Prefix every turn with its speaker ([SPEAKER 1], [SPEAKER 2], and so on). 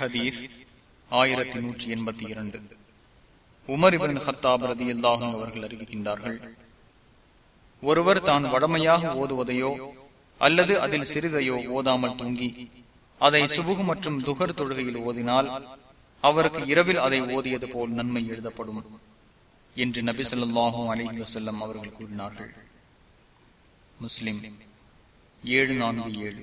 [SPEAKER 1] ஹதீஸ் ஆயிரத்தி நூற்றி எண்பத்தி இரண்டு. உமர் இவன் ஹத்தாப் ரதி அல்லாஹும் அவர்கள் அறிவிக்கின்றார்கள் ஒருவர் தான் வடமையாக ஓதுவதையோ அல்லது அதில் சிறிதையோ ஓதாமல் தூங்கி அதை சுபுகு மற்றும் துகர் தொழுகையில் ஓதினால் அவருக்கு இரவில் அதை ஓதியது போல் நன்மை எழுதப்படும் என்று நபி சொல்லாஹும் அலி வசல்லம் அவர்கள் கூறினார்கள். முஸ்லிம் ஏழு நான்கு ஏழு.